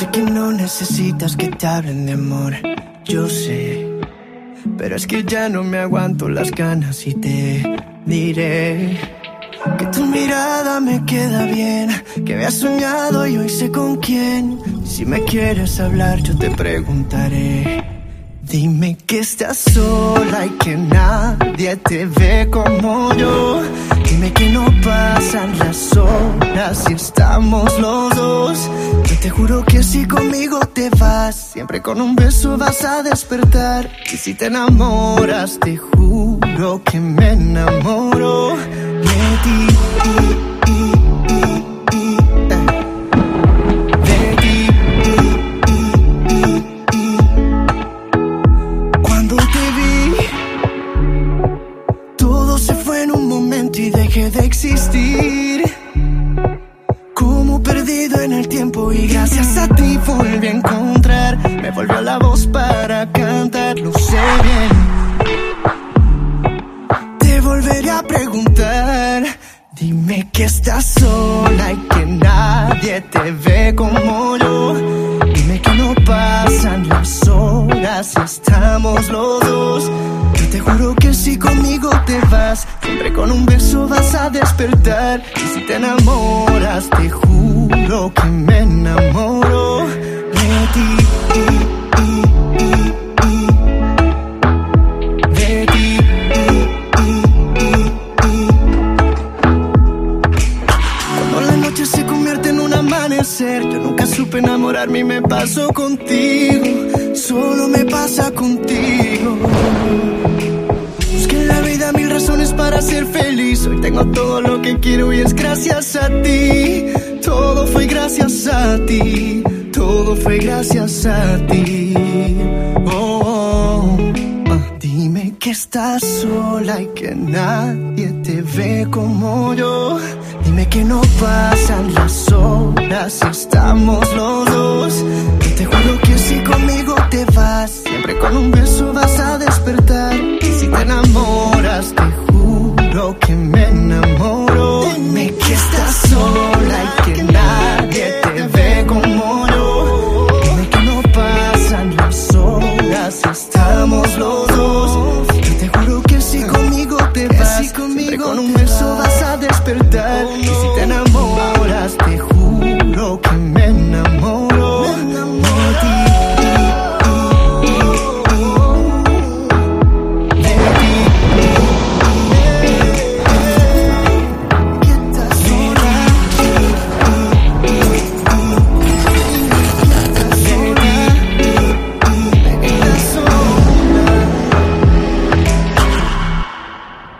sé que no necesitas que te hablen de amor, yo sé. Pero es que ya no me aguanto las ganas y te diré que tu mirada me queda bien, que había soñado y hoy sé con quién. Si me quieres hablar, yo te preguntaré. Dime que estás sola y que nadie te ve como yo. Dime que no pasan las horas si estamos los dos. Yo te juro que si conmigo te vas, siempre con un beso vas a despertar. Y si te enamoras, te juro que me enamoro de ti. En y dejé de existir. Como perdido en el tiempo y gracias a ti volví a encontrar. Me volvió la voz para cantar, lo sé bien. Te volveré a preguntar. Dime que estás sola y que nadie te ve como yo. Dime que no pasan las horas y estamos los dos. Yo te juro que si siempre con un beso vas a despertar. Y si te enamoras, te juro que me enamoro de ti. De ti. Cuando la noche se convierte en un amanecer, yo nunca supe enamorarme y me pasó contigo. Solo me pasa contigo. Ser feliz. Hoy tengo todo lo que quiero y es gracias a ti. Todo fue gracias a ti. Todo fue gracias a ti. Oh, oh. Ah, Dime que estás sola y que nadie te ve como yo. Dime que no pasan las horas y estamos los dos. Yo te juro que si conmigo te vas, siempre con un beso vas a despertar. Estás sola y que nadie te ve como yo. Dime que no pasan las horas estamos los dos. Yo te juro que si conmigo te vas, siempre con un beso vas a despertar. Y si te enamoras, te juro que me